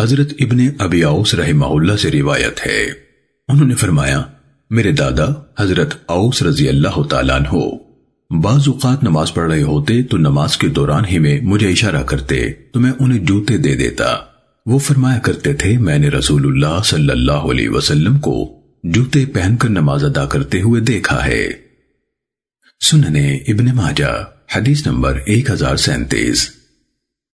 حضرت ابن ابی اوس رحمہ اللہ سے روایت ہے۔ انہوں نے فرمایا، میرے دادا حضرت اوس رضی اللہ تعالیٰ عنہ، بعض اوقات نماز پڑھ رہے ہوتے تو نماز کے دوران ہی میں مجھے اشارہ کرتے تو میں انہیں جوتے دے دیتا۔ وہ فرمایا کرتے تھے، میں نے رسول اللہ صلی اللہ علیہ وسلم کو جوتے پہن کر نماز ادا کرتے ہوئے دیکھا ہے۔ سننے ابن ماجہ، حدیث نمبر ایک ہزار سینتیس۔